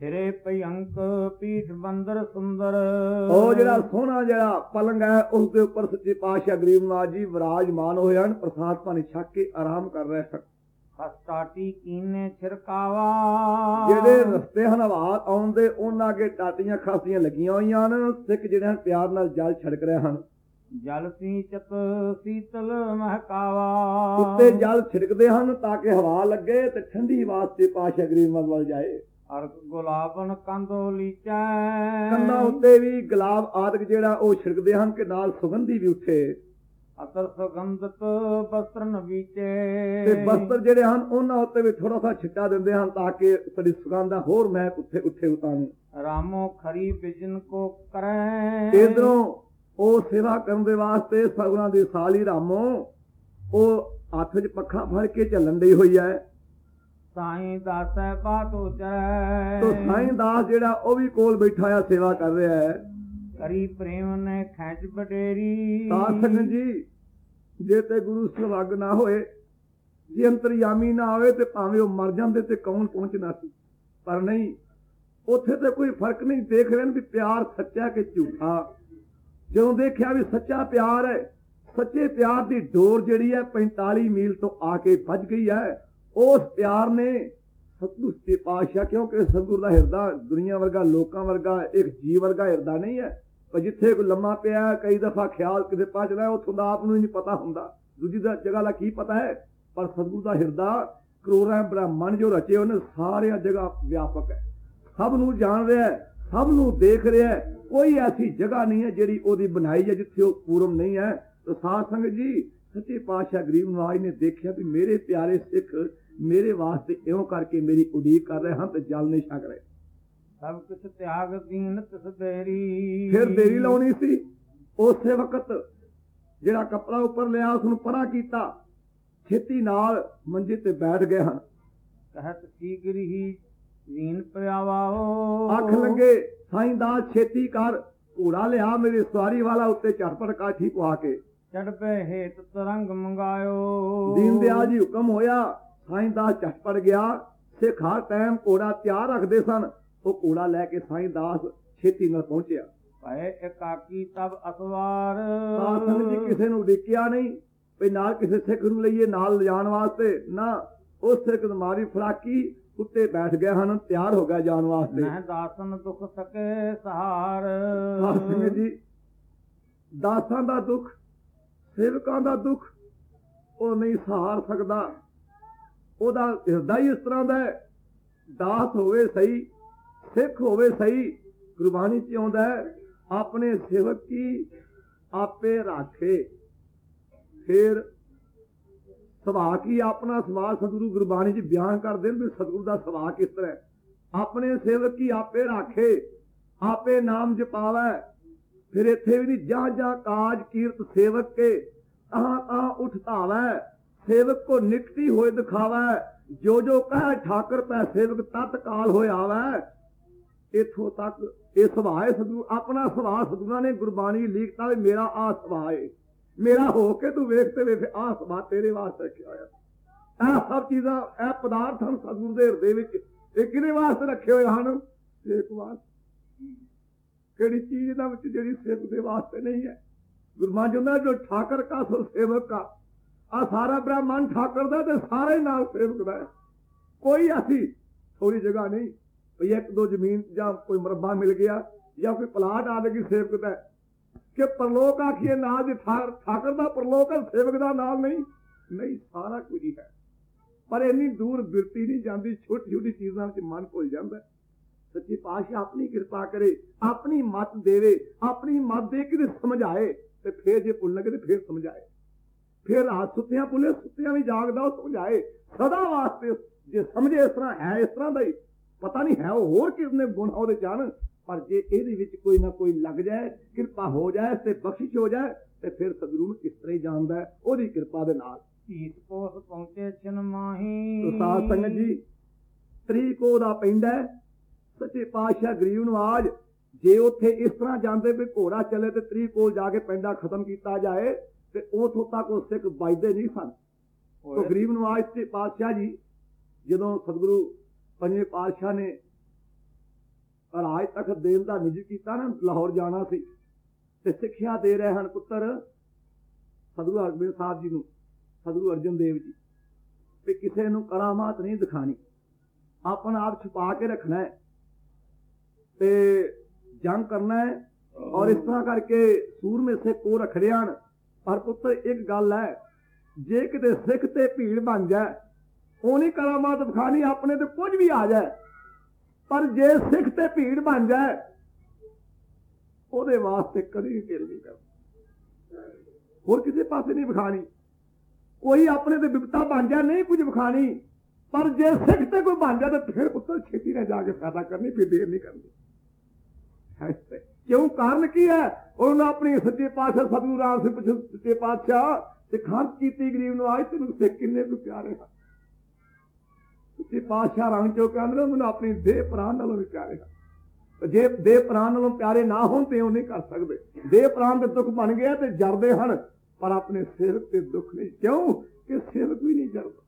ਸਿਰੇ ਭਯੰਕ ਪੀਠ ਬੰਦਰ ਸੁੰਦਰ। ਉਹ ਜਿਹੜਾ ਸੋਹਣਾ ਜਿਹੜਾ ਪਲੰਗ ਹੈ ਉਸ ਦੇ ਉੱਪਰ ਸੱਚੇ ਪਾਤਸ਼ਾਹ ਗਰੀਬ ਨਾਥ ਜੀ ਵਿਰਾਜਮਾਨ ਹੋਏ ਹਨ ਪ੍ਰਸਾਦ ਪਾਣੀ ਛਕ ਕੇ ਆਰਾਮ ਕਰ ਰਹੇ ਹਨ ਹਸਤਾਟੀ ਕੀਨੇ ਛਿਰਕਾਵਾ। ਜਿਹੜੇ ਰਸਤੇ ਹਨ ਆਉਂਦੇ ਉਹਨਾਂ ਅੱਗੇ ਟਾਟੀਆਂ ਖਾਸੀਆਂ ਲੱਗੀਆਂ ਹੋਈਆਂ ਹਨ ਸਿੱਖ ਜਿਹੜੇ ਹਨ ਪਿਆਰ ਨਾਲ ਜਲ ਛੜਕ ਰਹੇ ਹਨ। ਜਲ ਸੀਚਤ ਸੀਤਲ ਮਹਕਾਵਾ। ਉੱਤੇ ਜਲ ਛਿੜਕਦੇ ਹਨ ਤਾਂ ਕਿ ਹਵਾ ਲੱਗੇ ਤੇ ਠੰਡੀ ਵਾਸਤੇ ਪਾਤਸ਼ਾਹ ਗਰੀਬ ਵੱਲ ਜਾਏ। ਅਰ ਗੁਲਾਬਨ ਕੰਦੋ ਲੀਚੈ ਕੰਨਾਂ ਉੱਤੇ ਵੀ ਗੁਲਾਬ ਆਦਿਕ ਜਿਹੜਾ ਉਹ ਛਿੜਕਦੇ ਹਨ ਕਿ ਨਾਲ ਸੁਗੰਧੀ ਵੀ ਉੱਠੇ ਅਤਰ ਸੁਗੰਧਤ ਬਸਤਰਨ ਵੀਚੇ। ਤੇ ਬਸਤਰ ਜਿਹੜੇ ਹਨ ਉਹਨਾਂ ਉੱਤੇ ਵੀ ਥੋੜਾ ਸਾ ਛਿੱਟਾ ਦਿੰਦੇ ਹਨ ਤਾਂ ਕਿ ਸਾਡੀ ਸੁਗੰਧ ਦਾ ਹੋਰ ਮਹਿਕ ਉੱਥੇ ਉੱਥੇ ਉਤਾਰੂ। ਰਾਮੋ ਖਰੀ ਬਿਜਨ ਕੋ ਕਰੈ। ਇਧਰੋਂ ਉਹ ਸੇਵਾ ਕਰਨ ਦੇ ਵਾਸਤੇ ਸਗੁਣਾ ਦੀ ਸਾਲੀ ਰਾਮੋ ਉਹ ਹੱਥ 'ਚ ਪੱਖਾ ਫੜ ਕੇ ਚੱਲਣ ਡਈ ਹੋਈ ਹੈ ਸਾਈਂ ਦਾਸੈ ਬਾਤੋ ਚਰੈ ਤੋ ਸਾਈਂ ਦਾਸ ਜਿਹੜਾ ਉਹ ਵੀ ਕੋਲ ਬੈਠਾ ਆ ਸੇਵਾ ਕਰ ਰਿਹਾ ਹੈ। ਕਰੀ ਪ੍ਰੇਮ ਨੇ ਖੈਚ ਬਟੇਰੀ ਸਾਧ ਸੰਗਤ ਜੀ ਜੇ ਤੇ ਗੁਰੂ ਸੁਭਾਗ ਨਾ ਹੋਏ ਜੇ ਅੰਤਰਯਾਮੀ ਨਾ ਹੋਵੇ ਤੇ ਭਾਵੇਂ ਉਹ ਮਰ ਜਾਂਦੇ ਤੇ ਕੌਣ ਪਹੁੰਚਣਾ ਸੀ? ਪਰ ਨਹੀਂ ਉੱਥੇ ਤੇ ਕੋਈ ਫ਼ਰਕ ਨਹੀਂ ਦੇਖ ਰਹੇ ਨੇ ਵੀ ਪਿਆਰ ਸੱਚਾ ਕਿ ਝੂਠਾ। ਜਦੋਂ ਦੇਖਿਆ ਵੀ ਸੱਚਾ ਪਿਆਰ ਹੈ ਸੱਚੇ ਪਿਆਰ ਦੀ ਡੋਰ ਜਿਹੜੀ ਹੈ 45 ਮੀਲ ਤੋਂ ਆ ਕੇ ਵੱਜ ਗਈ ਹੈ। ਉਸ ਪਿਆਰ ਨੇ ਸਤਿਗੁਰ ਦੇ ਪਾਤਸ਼ਾਹ, ਕਿਉਂਕਿ ਸਤਿਗੁਰ ਦਾ ਹਿਰਦਾ ਦੁਨੀਆ ਵਰਗਾ, ਲੋਕਾਂ ਵਰਗਾ, ਇੱਕ ਜੀਵ ਵਰਗਾ ਹਿਰਦਾ ਨਹੀਂ ਹੈ। ਪਰ ਜਿੱਥੇ ਕੋਈ ਲੰਮਾ ਪਿਆ ਕਈ ਦਫਾ ਖਿਆਲ ਕਿਤੇ ਪਹੁੰਚਦਾ ਉੱਥੋਂ ਦਾ ਆਪ ਨੂੰ ਨਹੀਂ ਪਤਾ ਹੁੰਦਾ। ਦੂਜੀ ਦਾ, ਜਗ੍ਹਾ ਦਾ ਕੀ ਪਤਾ ਹੈ? ਪਰ ਸਤਿਗੁਰ ਦਾ ਹਿਰਦਾ ਕਰੋੜਾਂ ਬ੍ਰਹਮਣ ਜੋ ਰਚੇ ਉਹਨੇ ਸਾਰਿਆਂ ਜਗ੍ਹਾ ਵਿਆਪਕ ਹੈ। ਸਭ ਨੂੰ ਜਾਣ ਰਿਹਾ ਹੈ, ਸਭ ਨੂੰ ਦੇਖ ਰਿਹਾ ਹੈ। ਕੋਈ ਐਸੀ ਜਗ੍ਹਾ ਨਹੀਂ ਹੈ ਜਿਹੜੀ ਉਹਦੀ ਬਣਾਈ ਹੈ, ਜਿੱਥੇ ਉਹ ਪੂਰਮ ਨਹੀਂ ਹੈ। ਤਾਂ ਸਾਧ ਸੰਗਤ ਜੀ, ਸੱਚੇ ਪਾਤਸ਼ਾਹ ਗਰੀਬ ਨਵਾਜ ਨੇ ਦੇਖਿਆ ਵੀ ਮੇਰੇ ਪਿਆਰੇ ਸਿੱਖ ਮੇਰੇ ਵਾਸਤੇ ਇਉਂ ਕਰਕੇ ਮੇਰੀ ਉਡੀਕ ਕਰ ਰਹੇ ਹਨ ਤੇ ਜਲ ਨਹੀਂ ਛਕ ਰਹੇ। ਸਭ ਕੁਛ ਤਿਆਗ ਦੀਨ ਤਿਸ ਦੇਰੀ ਫਿਰ ਦੇਰੀ ਲਾਉਣੀ ਸੀ। ਉਸੇ ਵਕਤ ਜਿਹੜਾ ਕੱਪੜਾ ਉੱਪਰ ਲਿਆ ਉਸ ਨੂੰ ਪਰਾਂ ਕੀਤਾ। ਛੇਤੀ ਨਾਲ ਮੰਜੇ ਤੇ ਬੈਠ ਗਏ ਹਨ ਕਹਿਤ ਸੀਗਰੀ ਹੀ ਦੀਨ ਪਿਆਵਾਓ ਅੱਖ ਲੱਗੇ ਸਾਈਂ ਦਾਸ ਛੇਤੀ ਕਰ ਘੋੜਾ ਲਿਆ ਮੇਰੀ ਸਵਾਰੀ ਵਾਲਾ ਉੱਤੇ ਝਟਪਟ ਕਾਠੀ ਪਵਾ ਕੇ। ਚੜ ਪਏ ਹੇਤ ਤਰੰਗ ਮੰਗਾਇਓ। ਦੀਨ ਦਿਆਲ ਜੀ ਹੁਕਮ ਹੋਇਆ ਸਾਈਂ ਦਾਸ ਝਟਪਟ ਗਿਆ ਸਿੱਖ ਹਰ ਟਾਈਮ ਘੋੜਾ ਤਿਆਰ ਰੱਖਦੇ ਸਨ। ਉਹ ਘੋੜਾ ਲੈ ਕੇ ਸਾਈਂ ਦਾਸ ਛੇਤੀ ਨਾਲ ਪਹੁੰਚਿਆ। ਭਏ ਇਕਾਕੀ ਤਬ ਅਸਵਾਰ। ਸੰਗਤ ਜੀ ਕਿਸੇ ਨੂੰ ਡਿੱਕਿਆ ਨਹੀਂ ਵੀ ਨਾਲ ਕਿਸੇ ਸਿੱਖ ਨੂੰ ਲਈਏ ਨਾਲ ਲਿਜਾਣ ਵਾਸਤੇ ਨਾ ਉਸ ਸਿੱਖ ਦੀ ਮਾਰੀ ਫਰਾਕੀ ਉੱਤੇ ਬੈਠ ਗਏ ਹਨ ਤਿਆਰ ਹੋ ਗਿਆ ਜਾਣ ਵਾਸਤੇ। ਮੈਂ ਦਾਸਨ ਦੁਖ ਸਕੇ ਸਹਾਰ। ਸੰਗਤ ਜੀ ਦਾਸਾਂ ਦਾ ਦੁੱਖ ਸੇਵਕਾਂ ਦਾ ਦੁੱਖ ਉਹ ਨਹੀਂ ਸਹਾਰ ਸਕਦਾ। ਉਹਦਾ ਹਿਰਦਾ ਹੀ ਇਸ ਤਰ੍ਹਾਂ ਦਾ ਹੈ। ਦਾਸ ਹੋਵੇ ਸਹੀ, ਸਿੱਖ ਹੋਵੇ ਸਹੀ, ਗੁਰਬਾਣੀ ਚ ਆਉਂਦਾ ਹੈ, ਆਪਣੇ ਸੇਵਕ ਕੀ ਆਪੇ ਰਾਖੇ। ਫਿਰ ਸੁਭਾਅ ਕੀ ਆਪਣਾ? ਸੁਭਾਅ ਸਤਿਗੁਰੂ ਗੁਰਬਾਣੀ ਚ ਬਿਆਨ ਕਰਦੇ ਨੇ ਵੀ ਸਤਿਗੁਰੂ ਦਾ ਸੁਭਾਅ ਕਿਸ ਤਰ੍ਹਾਂ ਆਪਣੇ ਸੇਵਕ ਕੀ ਆਪੇ ਰਾਖੇ, ਆਪੇ ਨਾਮ ਜਪਾਵੈ। ਫਿਰ ਇੱਥੇ ਵੀ ਨਹੀਂ ਜਾਂ ਜਾਂ ਕਾਜ ਕੀਰਤ ਸੇਵਕ ਕੇ ਤਾਂ ਤਾਂ ਉਠ ਸੇਵਕ ਕੋ ਨਿਕਟੀ ਹੋਏ ਦਿਖਾਵੈ, ਜੋ ਜੋ ਕਹੈ ਠਾਕਰ ਪੈ ਸੇਵਕ ਤਤ ਹੋਇ ਆਵੈ। ਇਥੋਂ ਤੱਕ ਇਹ ਸੁਭਾਅ ਹੈ ਆਪਣਾ ਸੁਭਾਅ ਸਤਿਗੁਰਾਂ ਨੇ ਗੁਰਬਾਣੀ ਲਿਖਤਾ ਵੀ ਮੇਰਾ ਆ ਸੁਭਾਅ ਮੇਰਾ ਹੋ ਕੇ ਤੂੰ ਵੇਖ ਤੇ ਵੇਖ, ਆ ਸੁਭਾਅ ਤੇਰੇ ਵਾਸਤੇ ਰੱਖਿਆ ਹੋਇਆ। ਇਹ ਸਭ ਚੀਜ਼ਾਂ, ਇਹ ਪਦਾਰਥ ਹਨ ਸਤਿਗੁਰੂ ਦੇ ਹਿਰਦੇ ਵਿੱਚ। ਇਹ ਕਿਹਦੇ ਵਾਸਤੇ ਰੱਖੇ ਹੋਏ ਹਨ? ਸੇਵਕ ਵਾਸਤੇ। ਕਿਹੜੀ ਚੀਜ਼ ਦਾ ਵਿੱਚ ਜਿਹੜੀ ਸੇਵਕ ਦੇ ਵਾਸਤੇ ਨਹੀਂ ਹੈ? ਗੁਰਮਾਨ ਜੁੰਦਾ ਜੋ ਠਾਕਰ ਕਾ, ਸੋ ਸੇਵਕ ਕਾ। ਆ ਸਾਰਾ ਬ੍ਰਹਮਣ ਠਾਕਰ ਦਾ ਤੇ ਸਾਰੇ ਨਾਲ ਸੇਵਕ ਦਾ ਕੋਈ ਐਸੀ ਥੋੜੀ ਜਗ੍ਹਾ ਨਹੀਂ ਵੀ ਇੱਕ ਦੋ ਜ਼ਮੀਨ ਜਾਂ ਕੋਈ ਮਰਬਾ ਮਿਲ ਗਿਆ ਜਾਂ ਕੋਈ ਪਲਾਟ ਆ ਗਈ ਸੇਵਕ ਦਾ ਕਿ ਪਰਲੋਕ ਆਖੀਏ ਨਾ ਜੇ ਠਾ- ਠਾਕਰ ਦਾ ਪਰਲੋਕ ਹੈ ਸੇਵਕ ਦਾ ਨਾਲ ਨਹੀਂ। ਨਹੀਂ, ਸਾਰਾ ਕੁਝ ਹੀ ਹੈ। ਪਰ ਇੰਨੀ ਦੂਰ ਬਿਰਤੀ ਨਹੀਂ ਜਾਂਦੀ ਛੋਟੀ ਛੋਟੀ ਚੀਜ਼ਾਂ ਵਿੱਚ ਮਨ ਭੁੱਲ ਜਾਂਦਾ ਹੈ। ਸੱਚੀ ਪਾਤਸ਼ਾਹ ਆਪਣੀ ਕਿਰਪਾ ਕਰੇ, ਆਪਣੀ ਮਤ ਦੇਵੇ, ਆਪਣੀ ਮਤ ਦੇ ਕੇ ਤੇ ਸਮਝਾਏ ਤੇ ਫੇਰ ਜੇ ਭੁੱਲ ਲੱਗੇ ਤੇ ਫੇਰ ਸਮਝਾਏ। ਫੇਰ ਰਾਤ ਸੁੱਤਿਆਂ ਭੁੱਲੇ ਸੁੱਤਿਆਂ ਵੀ ਜਾਗਦਾ ਉਹ ਸਮਝਾਏ ਸਦਾ ਵਾਸਤੇ ਜੇ ਸਮਝੇ ਇਸ ਤਰ੍ਹਾਂ ਹੈ ਇਸ ਤਰ੍ਹਾਂ ਦਾ ਹੀ ਪਤਾ ਨਹੀਂ ਹੈ ਉਹ ਹੋਰ ਕਿਸਨੇ ਗੁਣ ਉਹਦੇ ਜਾਣ ਪਰ ਜੇ ਇਹਦੇ ਵਿੱਚ ਕੋਈ ਨਾ ਕੋਈ ਲੱਗ ਜਾਏ ਕਿਰਪਾ ਹੋ ਜਾਏ ਤੇ ਬਖਸ਼ਿਸ਼ ਹੋ ਜਾਏ ਤੇ ਫਿਰ ਸਤਿਗੁਰੂ ਨੂੰ ਕਿਸ ਤਰ੍ਹਾਂ ਹੀ ਜਾਣਦਾ ਉਹਦੀ ਕਿਰਪਾ ਦੇ ਨਾਲ ਧੀਤ ਕੋਸ ਪਹੁੰਚੇ ਚਨ ਮਾਹੀ ਤੋ ਸਾਧ ਸੰਗਤ ਜੀ ਤਰੀਕੋ ਦਾ ਪੈਂਦਾ ਹੈ। ਸੱਚੇ ਪਾਤਸ਼ਾਹ ਗਰੀਬ ਨਵਾਜ ਜੇ ਉੱਥੇ ਇਸ ਤਰ੍ਹਾਂ ਜਾਂਦੇ ਵੀ ਘੋੜਾ ਚੱਲੇ ਤੇ ਤਰੀਕੋ ਜਾ ਕੇ ਪੈਂਡਾ ਖਤਮ ਕੀਤਾ ਜਾਏ ਤੇ ਉਥੋਂ ਤੱਕ ਉਹ ਸਿੱਖ ਵੱਜਦੇ ਨਹੀਂ ਸਨ। ਤੋ ਗਰੀਬ ਨਵਾਜ ਤੇ ਪਾਤਸ਼ਾਹ ਜੀ ਜਦੋਂ ਸਤਿਗੁਰੂ ਪੰਜਵੇਂ ਪਾਤਸ਼ਾਹ ਨੇ ਰਾਜ ਤਖਤ ਦੇਣ ਦਾ ਨਿਜ ਕੀਤਾ ਨਾ ਲਾਹੌਰ ਜਾਣਾ ਸੀ ਤੇ ਸਿੱਖਿਆ ਦੇ ਰਹੇ ਹਨ ਪੁੱਤਰ ਸਤਿਗੁਰੂ ਅਰਜਨ ਸਾਹਿਬ ਜੀ ਨੂੰ ਸਤਿਗੁਰੂ ਅਰਜਨ ਦੇਵ ਜੀ। ਕਿ ਕਿਸੇ ਨੂੰ ਕਰਾਮਾਤ ਨਹੀਂ ਦਿਖਾਣੀ। ਆਪਣਾ ਆਪ ਛੁਪਾ ਕੇ ਰੱਖਣਾ ਹੈ। ਤੇ ਜੰਗ ਕਰਨਾ ਹੈ। ਔਰ ਇਸ ਤਰ੍ਹਾਂ ਕਰਕੇ ਸੂਰਮੇ ਸਿੱਖ ਕੋ ਰੱਖੜੇ ਹਨ। ਪਰ ਪੁੱਤਰ ਇੱਕ ਗੱਲ ਹੈ, ਜੇ ਕਿਤੇ ਸਿੱਖ ਤੇ ਭੀੜ ਬਣ ਜਾਏ, ਉਹ ਨਹੀਂ ਕਰਾਮਾਤ ਵਿਖਾਣੀ, ਆਪਣੇ ਤੇ ਕੁਝ ਵੀ ਆ ਜਾਏ। ਪਰ ਜੇ ਸਿੱਖ ਤੇ ਭੀੜ ਬਣ ਜਾਏ, ਉਹਦੇ ਵਾਸਤੇ ਕਦੀ ਵੀ ਦਿਲ ਨਹੀਂ ਕਰਦਾ ਹੋਰ ਕਿਸੇ ਪਾਸੇ ਨਹੀਂ ਵਿਖਾਣੀ। ਕੋਈ ਆਪਣੇ ਤੇ ਵਿਪਤਾ ਬਣ ਜਾ ਨਹੀਂ ਕੁਝ ਵਿਖਾਣੀ। ਪਰ ਜੇ ਸਿੱਖ ਤੇ ਕੋਈ ਬਣ ਜਾ ਤਾਂ ਫਿਰ ਪੁੱਤਰ ਛੇਤੀ ਨਾਲ ਜਾ ਕੇ ਫਾਇਦਾ ਕਰਨੀ, ਫਿਰ ਦੇਰ ਨਹੀਂ ਕਰਨੀ। ਕਿਉਂ? ਕਾਰਨ ਕੀ ਹੈ? ਉਹਨਾਂ ਆਪਣੀ ਸੱਚੇ ਪਾਤਸ਼ਾਹ ਸਤਿਗੁਰੂ ਰਾਮ ਸਿੰਘ ਸੱਚੇ ਪਾਤਸ਼ਾਹ ਤੇ ਕੀਤੀ ਗਰੀਬ ਨੂੰ ਆਜ ਤੈਨੂੰ ਸਿੱਖ ਕਿੰਨੇ ਕੁ ਪਿਆਰੇ ਹਨ। ਸੱਚੇ ਪਾਤਸ਼ਾਹ ਰੰਗ ਚੋ ਕਹਿੰਦੇ ਮੈਨੂੰ ਆਪਣੀ ਦੇਹ ਪ੍ਰਾਨ ਨਾਲੋਂ ਵੀ ਪਿਆਰੇ ਹਨ। ਜੇ ਦੇਹ ਪ੍ਰਾਨ ਨਾਲੋਂ ਪਿਆਰੇ ਨਾ ਹੋਣ ਤੇ ਉਹ ਨਹੀਂ ਕਰ ਸਕਦੇ। ਦੇਹ ਪ੍ਰਾਨ ਦੇ ਦੁੱਖ ਬਣ ਗਿਆ ਤੇ ਜਰਦੇ ਹਨ, ਪਰ ਆਪਣੇ ਸਿਰ ਤੇ ਦੁੱਖ ਨਹੀਂ। ਕਿਉਂ? ਕਿ ਸਿਰ ਕੋਈ ਨਹੀਂ ਜਰਦਾ।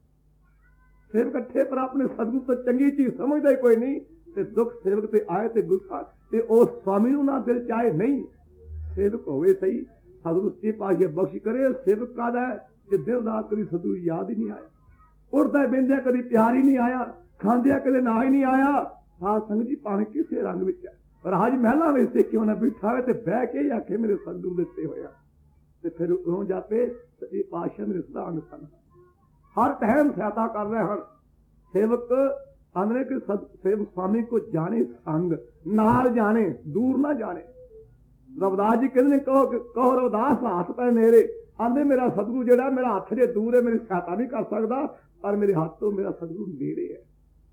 ਸਿਰ ਇਕੱਠੇ, ਪਰ ਆਪਣੇ ਸਤਿਗੁਰੂ ਤੋਂ ਚੰਗੀ ਚੀਜ਼ ਸਮਝਦਾ ਕੋਈ ਨਹੀਂ। ਤੇ ਦੁੱਖ ਸੇਵਕ ਤੇ ਆਏ ਤੇ ਗੁੱਸਾ, ਤੇ ਉਹ ਸਵਾਮੀ ਨੂੰ ਨਾ ਦਿਲ ਚਾਹੇ ਨਹੀਂ। ਸੇਵਕ ਹੋਵੇ ਸਹੀ, ਸਤਿਗੁਰੂ ਸੱਚੇ ਪਾਤਸ਼ਾਹ ਬਖਸ਼ ਕਰੇ, ਸੇਵਕ ਕਾਦਾ ਕਿ ਦਿਲ ਦਾ ਕਦੀ ਸਤਿਗੁਰੂ ਯਾਦ ਹੀ ਨਹੀਂ ਆਇਆ। ਉੜਦਾ ਬਿੰਦਿਆ ਕਦੀ ਪਿਆਰ ਨਹੀਂ ਆਇਆ, ਖਾਂਦਿਆ ਕਦੇ ਨਾ ਹੀ ਨਹੀਂ ਆਇਆ। ਸਾਧ ਸੰਗਤ ਜੀ ਭਾਵੇਂ ਕਿਸੇ ਰੰਗ ਵਿੱਚ ਹੈ, ਪਰ ਅੱਜ ਮਹਿਲਾ ਵਿੱਚ ਤੇ ਕਿਉਂ ਨਾ ਬਿਠਾ ਹੋਵੇ ਤੇ ਬਹਿ ਕੇ ਆਖੇ ਮੇਰੇ ਸਤਿਗੁਰੂ ਦਿੱਤੇ ਹੋਇਆ। ਤੇ ਫਿਰ ਉਹ ਜਾਪੇ, ਸੱਚੇ ਪਾਤਸ਼ਾਹ ਮੇਰੇ ਸਦਾ ਅੰਗ ਸਨ। ਹਰ ਟਾਈਮ ਸਹਾਇਤਾ ਕਰ ਰਹੇ ਹਨ। ਸੇਵਕ ਆਂਦੇ ਕਿ ਸਤ ਸੇਵਕ ਸਵਾਮੀ ਕੋ ਜਾਣੇ ਸੰਗ ਨਾਲ ਜਾਣੇ ਦੂਰ ਨਾ ਜਾਣੇ। ਰਵਦਾਸ ਜੀ ਕਹਿੰਦੇ ਨੇ ਕਹੋ ਕਹੋ ਰਵਦਾਸ ਹੱਥ ਪੈ ਮੇਰੇ। ਆਂਦੇ ਮੇਰਾ ਸਤਿਗੁਰੂ ਜਿਹੜਾ ਮੇਰਾ ਹੱਥ ਜੇ ਦੂਰ ਹੈ ਮੇਰੀ ਸਹਾਇਤਾ ਨਹੀਂ ਕਰ ਸਕਦਾ ਪਰ ਮੇਰੇ ਹੱਥ ਤੋਂ ਮੇਰਾ ਸਤਿਗੁਰੂ ਨੇੜੇ ਹੈ।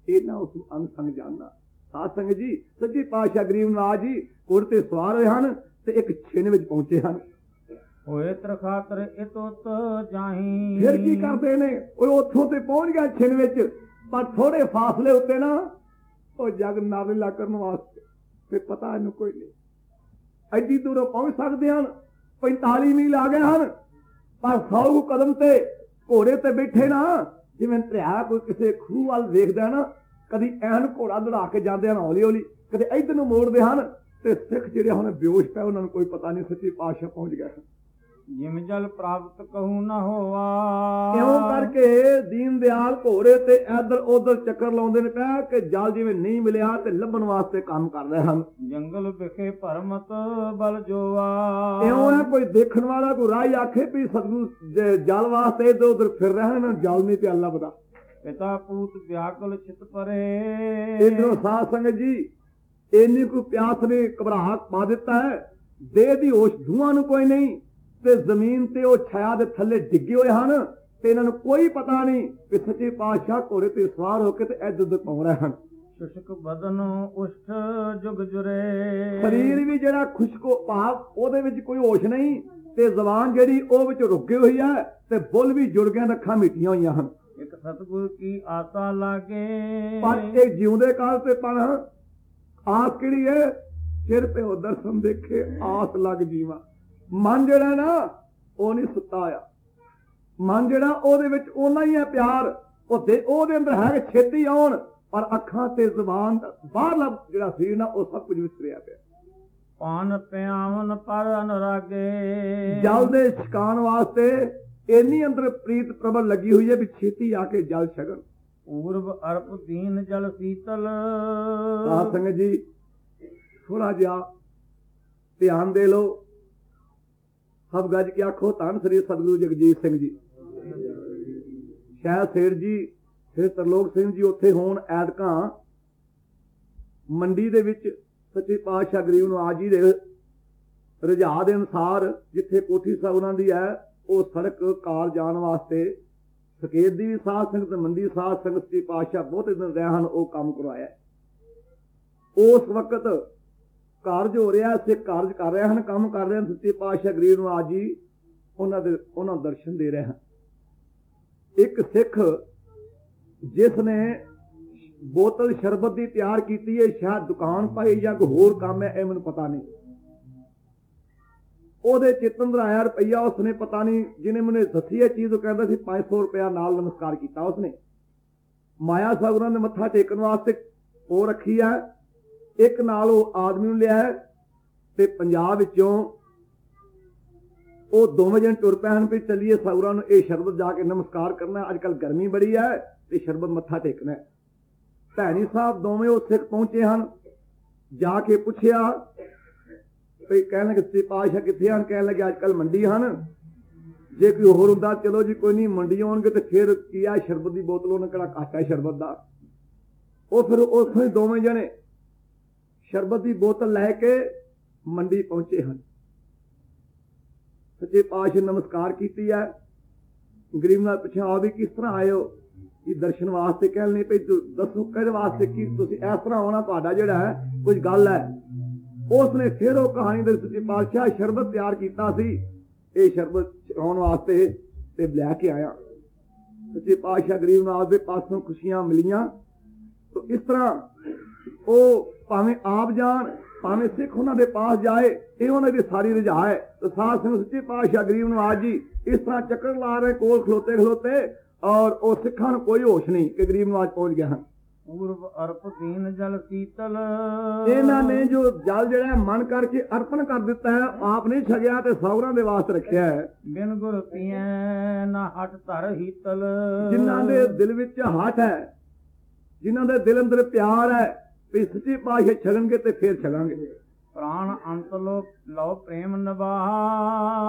ਇਹ ਨਾ ਉਸ ਨੂੰ ਅੰਗ ਸੰਗ ਜਾਣਨਾ। ਸਾਧ ਸੰਗਤ ਜੀ ਸੱਚੀ ਪਾਤਸ਼ਾਹ ਗਰੀਬ ਨਾਥ ਜੀ ਕੋਰ ਤੇ ਸਵਾਰ ਹੋਏ ਹਨ ਤੇ ਇੱਕ ਛਿਨ ਵਿੱਚ ਪਹੁੰਚੇ ਹਨ। ਹੋਏ ਤਰਖਾਤਰ ਇਤੋਤ ਜਾਹੀ। ਫਿਰ ਕੀ ਕਰਦੇ ਨੇ? ਉਹ ਉੱਥੋਂ ਤੇ ਪਹੁੰਚ ਗਿਆ ਛਿਨ ਵਿੱਚ। ਪਰ ਥੋੜੇ ਫਾਸਲੇ ਉੱਤੇ ਨਾ ਉਹ ਜਗ ਨਾਵੇਲਾ ਕਰਨ ਵਾਸਤੇ, ਤੇ ਪਤਾ ਇਹਨੂੰ ਕੋਈ ਨਹੀਂ। ਐਡੀ ਦੂਰੋਂ ਪਹੁੰਚ ਸਕਦੇ ਹਨ 45 ਮੀਲ ਆ ਗਏ ਹਨ, ਪਰ 100 ਕਦਮ ਤੇ ਘੋੜੇ ਤੇ ਬੈਠੇ ਨਾ, ਜਿਵੇਂ ਧਰਿਆ ਕੋਈ ਕਿਸੇ ਖੂਹ ਵੱਲ ਵੇਖਦਾ ਨਾ, ਕਦੀ ਐਨ ਘੋੜਾ ਦੜਾ ਕੇ ਜਾਂਦੇ ਹਨ ਹੌਲੀ ਹੌਲੀ ਕਦੇ ਇੱਧਰ ਨੂੰ ਮੋੜਦੇ ਹਨ, ਤੇ ਸਿੱਖ ਜਿਹੜੇ ਹੁਣ ਬੇਹੋਸ਼ ਪਏ, ਉਹਨਾਂ ਨੂੰ ਕੋਈ ਪਤਾ ਨਹੀਂ ਸੱਚੀ ਪਾਤਸ਼ਾਹ ਪਹੁੰਚ ਗਏ ਹਨ। ਜਿਮ ਜਲ ਪ੍ਰਾਪਤ ਕਹੂ ਨਾ ਹੋਵਾ ਇਉਂ ਕਰਕੇ ਦੀਨ ਦਿਆਲ ਘੋੜੇ ਤੇ ਇੱਧਰ ਉੱਧਰ ਚੱਕਰ ਲਾਉਂਦੇ ਨੇ? ਪਿਆ ਕਿ ਜਲ ਜਿਵੇਂ ਨਹੀਂ ਮਿਲਿਆ ਤੇ ਲੱਭਣ ਵਾਸਤੇ ਕੰਮ ਕਰ ਰਹੇ ਹਨ। ਜੰਗਲ ਵਿਖੇ ਭਰਮਤ ਬਲ ਜੋਵਾ ਇਉਂ ਹੈ? ਕੋਈ ਦੇਖਣ ਵਾਲਾ ਕੋਈ ਰਾਹ ਆਖੇ ਵੀ ਸਤਿਗੁਰੂ ਜਲ ਵਾਸਤੇ ਇੱਧਰ ਉੱਧਰ ਫਿਰ ਰਹੇ ਹਨ ਜਲ ਨਹੀਂ ਪਿਆ ਲੱਭਦਾ। ਪਿਤਾ ਪੂਤ ਵਿਆਕੁਲ ਚਿਤ ਪਰੇ। ਇਧਰੋਂ ਸਾਧ ਸੰਗਤ ਜੀ ਇੰਨੀ ਕੋ ਪਿਆਸ ਨੇ ਘਬਰਾਹਟ ਪਾ ਦਿੱਤਾ ਹੈ। ਦੇਹ ਦੀ ਹੋਸ਼ ਧੂਆਂ ਨੂੰ ਕੋਈ ਨਹੀਂ। ਤੇ ਜ਼ਮੀਨ ਤੇ ਉਹ ਛਾਇਆ ਦੇ ਥੱਲੇ ਡਿੱਗੇ ਹੋਏ ਹਨ ਤੇ ਇਹਨਾਂ ਨੂੰ ਕੋਈ ਪਤਾ ਨਹੀਂ ਕਿ ਸੱਚੇ ਪਾਤਸ਼ਾਹ ਘੋੜੇ ਤੇ ਸਵਾਰ ਹੋ ਕੇ ਤੇ ਇੱਧਰ ਉੱਧਰ ਘੁੰਮ ਰਹੇ ਹਨ। ਸ਼ੁਸ਼ਕ ਬਦਨ ਉਸ਼ਠ ਜੁਗ ਜੁਰੇ। ਸਰੀਰ ਵੀ ਜਿਹੜਾ ਖੁਸ਼ਕੋ ਭਾਵ ਉਹਦੇ ਵਿੱਚ ਕੋਈ ਹੋਸ਼ ਨਹੀਂ ਤੇ ਜ਼ਬਾਨ ਜਿਹੜੀ ਉਹ ਵਿੱਚ ਰੁਕੀ ਹੋਈ ਹੈ ਤੇ ਬੁੱਲ ਵੀ ਜੁੜ ਗਏ ਅੱਖਾਂ ਮਿੱਟੀਆਂ ਹੋਈਆਂ ਹਨ। ਇੱਕ ਸਤਗੁਰ ਕੀ ਆਸਾ ਲਾਗੇ। ਪਰ ਇਹ ਜਿਉਂਦੇ ਕਾਲ ਤੇ ਪਣ ਆਸ ਕਿਹੜੀ ਹੈ? ਸਿਰ ਤੇ ਉਹ ਦਰਸ਼ਨ ਦੇਖੇ ਆਸ ਲੱਗ ਜੀਵਾ। ਮਨ ਜਿਹੜਾ ਨਾ ਉਹ ਨਹੀਂ ਸੁੱਤਾ ਆ ਮਨ ਜਿਹੜਾ ਉਹਦੇ ਵਿੱਚ ਉਹਨਾਂ ਹੀ ਹੈ ਪਿਆਰ। ਉਹ ਦੇ ਉਹਦੇ ਅੰਦਰ ਹੈ ਕਿ ਛੇਤੀ ਆਉਣ ਪਰ ਅੱਖਾਂ ਤੇ ਜ਼ੁਬਾਨ ਬਾਹਰਲਾ ਜਿਹੜਾ ਸਰੀਰ ਨਾ ਉਹ ਸਭ ਕੁਝ ਵਿਸਰਿਆ ਪਿਆ। ਪਾਨ ਪਿਆਵਨ ਪਰ ਅਨਰਾਗੇ। ਜਲ ਦੇ ਛਕਾਣ ਵਾਸਤੇ ਇੰਨੀ ਅੰਦਰ ਪ੍ਰੀਤ ਪ੍ਰਬਲ ਲੱਗੀ ਹੋਈ ਹੈ ਵੀ ਛੇਤੀ ਆ ਕੇ ਜਲ ਛਕਣ। ਪੂਰਬ ਅਰਪ ਦੀਨ ਜਲ ਸੀਤਲ। ਸਾਧ ਸੰਗਤ ਜੀ ਥੋੜਾ ਜਿਹਾ ਧਿਆਨ ਦੇ ਲਓ। ਸਭ ਗੱਜ ਕੇ ਆਖੋ, ਧੰਨ ਸ੍ਰੀ ਸਤਿਗੁਰੂ ਜਗਜੀਤ ਸਿੰਘ ਜੀ। ਸ਼ਾਇਦ ਸੇਠ ਜੀ, ਸ੍ਰੀ ਤਰਲੋਕ ਸਿੰਘ ਜੀ ਉੱਥੇ ਹੋਣ ਐਤਕਾਂ ਮੰਡੀ ਦੇ ਵਿੱਚ ਸੱਚੇ ਪਾਤਸ਼ਾਹ ਗਰੀਬ ਨੂੰ ਆਜ ਜੀ ਦੇ ਰੁਝਾਅ ਦੇ ਅਨੁਸਾਰ ਜਿੱਥੇ ਕੋਠੀ ਸਾਹਿਬ ਉਹਨਾਂ ਦੀ ਹੈ, ਉਹ ਸੜਕ ਕਾਰ ਜਾਣ ਵਾਸਤੇ ਸਕੇਤ ਦੀ ਸਾਧ ਸੰਗਤ, ਮੰਡੀ ਸਾਧ ਸੰਗਤ ਜੀ ਪਾਤਸ਼ਾਹ ਬਹੁਤ ਦਿਨ ਰਹੇ ਹਨ ਉਹ ਕੰਮ ਕਰਵਾਇਆ। ਉਸ ਵਕਤ ਕਾਰਜ ਹੋ ਰਿਹਾ ਸੇ ਕਾਰਜ ਕਰ ਰਹੇ ਹਨ, ਕੰਮ ਕਰ ਰਹੇ ਹਨ। ਸੱਚੇ ਪਾਤਸ਼ਾਹ ਗਰੀਬ ਨੂੰ ਆਜ ਜੀ ਉਹਨਾਂ ਦੇ, ਉਹਨਾਂ ਦਰਸ਼ਨ ਦੇ ਰਹੇ ਹਨ। ਇੱਕ ਸਿੱਖ ਜਿਸ ਨੇ ਬੋਤਲ ਸ਼ਰਬਤ ਦੀ ਤਿਆਰ ਕੀਤੀ ਹੈ, ਸ਼ਾਇਦ ਦੁਕਾਨ ਪਾਈ ਜਾਂ ਕੋਈ ਹੋਰ ਕੰਮ ਹੈ, ਇਹ ਮੈਨੂੰ ਪਤਾ ਨਹੀਂ। ਉਹਦੇ ਚਿੱਤਨ ਦਾ ਆਇਆ ਰੁਪਈਆ ਉਸਨੇ ਪਤਾ ਨਹੀਂ, ਜਿਹਨੇ ਮੈਨੂੰ ਦੱਸੀ ਇਹ ਚੀਜ਼, ਉਹ ਕਹਿੰਦਾ ਸੀ 500 ਰੁਪਇਆ ਨਾਲ ਨਮਸਕਾਰ ਕੀਤਾ ਉਸਨੇ। ਮਾਇਆ ਸਾਹਿਬ ਦੇ ਮੱਥਾ ਟੇਕਣ ਵਾਸਤੇ ਉਹ ਰੱਖੀ ਹੈ ਇੱਕ ਨਾਲ ਉਹ ਆਦਮੀ ਨੂੰ ਲਿਆ ਤੇ ਪੰਜਾਬ ਵਿੱਚੋਂ ਉਹ ਦੋਵੇਂ ਜਣ ਟੁਰ ਪਏ ਵੀ ਚੱਲੀਏ ਸੌਰਾਂ ਨੂੰ, ਇਹ ਸ਼ਰਬਤ ਜਾ ਕੇ ਨਮਸਕਾਰ ਕਰਨਾ ਅੱਜ ਕੱਲ ਗਰਮੀ ਬੜੀ ਹੈ ਤੇ ਸ਼ਰਬਤ ਮੱਥਾ ਟੇਕਣਾ ਭੈਣੀ ਸਾਹਿਬ ਦੋਵੇਂ ਉੱਥੇ ਪਹੁੰਚੇ ਹਨ, ਜਾ ਕੇ ਪੁੱਛਿਆ ਵੀ ਕਹਿਣ ਲੱਗੇ ਸੱਚੇ ਪਾਤਸ਼ਾਹ ਕਿੱਥੇ ਹਨ? ਕਹਿਣ ਲੱਗੇ ਅੱਜ ਕੱਲ ਮੰਡੀ ਹਨ। ਜੇ ਕੋਈ ਹੋਰ ਹੁੰਦਾ, ਚਲੋ ਜੀ, ਕੋਈ ਨਹੀਂ, ਮੰਡੀ ਆਉਣਗੇ ਤੇ ਫਿਰ ਕੀ ਆ, ਸ਼ਰਬਤ ਦੀ ਬੋਤਲ ਉਹਨਾਂ ਕਿਹੜਾ ਘੱਟ ਹੈ ਸ਼ਰਬਤ ਦਾ। ਉਹ ਫਿਰ ਉੱਥੋਂ ਹੀ ਦੋਵੇਂ ਜਣੇ ਸ਼ਰਬਤ ਦੀ ਬੋਤਲ ਲੈ ਕੇ ਮੰਡੀ ਪਹੁੰਚੇ ਹਨ। ਸੱਚੇ ਪਾਤਸ਼ਾਹ ਨਮਸਕਾਰ ਕੀਤੀ ਹੈ। ਗਰੀਬ ਨਾਲ ਪੁੱਛਿਆ ਆ ਵੀ ਕਿਸ ਤਰ੍ਹਾਂ ਆਏ ਕਿ ਦਰਸ਼ਨ ਵਾਸਤੇ ਕਹਿਣ ਨਹੀਂ ਭਈ ਦੱਸੋ, ਕਿਹਦੇ ਵਾਸਤੇ? ਕੀ ਤੁਸੀਂ ਇਸ ਤਰ੍ਹਾਂ ਆਉਣਾ? ਤੁਹਾਡਾ ਜਿਹੜਾ ਹੈ, ਕੁਝ ਗੱਲ ਹੈ। ਉਸ ਨੇ ਫਿਰ ਉਹ ਕਹਾਣੀ ਦੇ ਸੱਚੇ ਪਾਤਸ਼ਾਹ ਸ਼ਰਬਤ ਤਿਆਰ ਕੀਤਾ ਸੀ। ਇਹ ਸ਼ਰਬਤ ਆਉਣ ਵਾਸਤੇ ਤੇ ਲੈ ਕੇ ਆਇਆ। ਸੱਚੇ ਪਾਤਸ਼ਾਹ ਗਰੀਬ ਨਾਲ ਦੇ ਪਾਸੋਂ ਖੁਸ਼ੀਆਂ ਮਿਲੀਆਂ। ਤੋ ਇਸ ਤਰ੍ਹਾਂ ਉਹ ਭਾਵੇਂ ਆਪ ਜਾਣ ਭਾਵੇਂ ਸਿੱਖ ਉਹਨਾਂ ਦੇ ਪਾਸ ਜਾਏ ਇਹ ਉਹਨਾਂ ਦੀ ਸਾਰੀ ਰਜਾ ਹੈ। ਤੇ ਸਾਧ ਸੰਗਤ ਸੱਚੇ ਪਾਤਸ਼ਾਹ ਗਰੀਬ ਨਵਾਜ ਜੀ ਇਸ ਤਰ੍ਹਾਂ ਚੱਕਰ ਲਾ ਰਹੇ ਕੋਲ ਖਲੋਤੇ ਖਲੋਤੇ ਔਰ ਉਹ ਸਿੱਖਾਂ ਨੂੰ ਕੋਈ ਹੋਸ਼ ਨਹੀਂ ਕਿ ਗਰੀਬ ਨਵਾਜ ਪਹੁੰਚ ਗਿਆ ਹਨ। ਪੂਰਬ ਅਰਪ ਦੀਨ ਜਲ ਸੀਤਲ। ਇਹਨਾਂ ਨੇ ਜੋ ਜਲ ਜਿਹੜਾ ਮਨ ਕਰਕੇ ਅਰਪਣ ਕਰ ਦਿੱਤਾ ਹੈ ਆਪ ਨਹੀਂ ਛਕਿਆ ਤੇ ਸੌਰਾਂ ਦੇ ਵਾਸਤੇ ਰੱਖਿਆ ਹੈ। ਬਿਨ ਗੁਰ ਪੀਐ ਨਾ ਹਟ ਧਰ ਹੀਤਲ। ਜਿਨ੍ਹਾਂ ਦੇ ਦਿਲ ਵਿੱਚ ਹੱਠ ਹੈ ਜਿਨ੍ਹਾਂ ਦੇ ਦਿਲ ਅੰਦਰ ਪਿਆਰ ਹੈ ਵੀ ਸੱਚੇ ਪਾਤਸ਼ਾਹ ਛਕਣਗੇ ਤੇ ਫੇਰ ਛਕਾਂਗੇ ਪ੍ਰਾਣ ਅੰਤ ਲੋ ਲਓ ਪ੍ਰੇਮ ਨਿਭਾ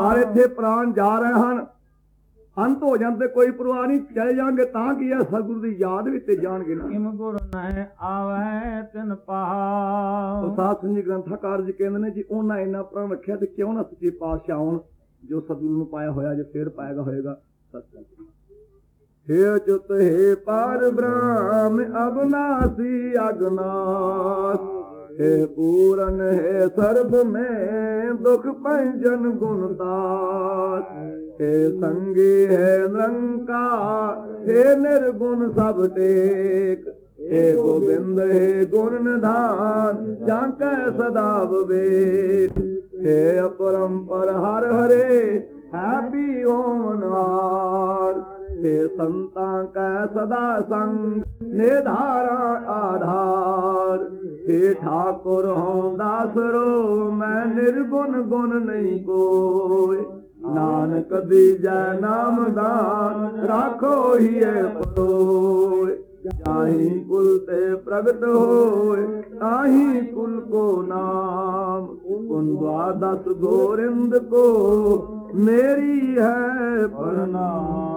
ਪਰ ਇੱਥੇ ਪ੍ਰਾਣ ਜਾ ਰਹੇ ਹਨ। ਅੰਤ ਹੋ ਤੇ ਕੋਈ ਪਰਵਾਹ ਨਹੀਂ ਚਲੇ ਜਾਣਗੇ ਤਾਂ ਕੀ ਹੈ ਸਤਿਗੁਰੂ ਦੀ ਯਾਦ ਵਿੱਚ ਤੇ ਜਾਣਗੇ ਨਾ। ਕਿਮ ਗੁਰ ਨਹਿ ਆਵੈ ਤਿਨ ਉਹ ਪਹਾ ਸਾਧ ਸੰਜੀ ਗ੍ਰੰਥਕਾਰ ਜੀ ਕਹਿੰਦੇ ਨੇ ਜੀ ਉਹਨਾਂ ਇੰਨਾ ਪ੍ਰਣ ਰੱਖਿਆ ਤੇ ਕਿਉਂ ਨਾ ਸੱਚੇ ਪਾਤਸ਼ਾਹ ਆਉਣ ਜੋ ਸਤਿਗੁਰੂ ਨੂੰ ਪਾਇਆ ਹੋਇਆ ਜੇ ਫੇਰ ਪਾਏਗਾ ਹੋਏਗਾ ਸਤਿਗੁਰੂ। हे अच्युत हे पार ब्रह्म अविनाशी अग्नाश हे पूरन हे सर्व में दुख पंजन गुणदास हे संगी है निरंकार हे निर्गुण सब टेक हे गोविंद हे गुण निधान जांक सदा विवेक हे अपरंपर हर हरे हैपी ओम नार ਫਿਰ ਸੰਤਾਂ ਕੈ ਸਦਾ ਸੰਗ ਨਿਧਾਰਾ ਆਧਾਰ ਏ ਠਾਕੁਰ ਹਉ ਦਾਸਰੋ ਮੈਂ ਨਿਰਗੁਣ ਗੁਣ ਨਹੀਂ ਕੋਈ ਨਾਨਕ ਦੀਜੈ ਨਾਮ ਦਾਨ ਰਾਖੋ ਹੀਏ ਪਰੋਏ ਜਾਹੀ ਕੁਲ ਤੇ ਪ੍ਰਗਟ ਹੋਏ ਤਾਹੀ ਕੁਲ ਕੋ ਨਾਮ ਕੁਨ ਦਸ ਗੋਰਿੰਦ ਕੋ ਮੇਰੀ ਹੈ ਪਰਨਾਮ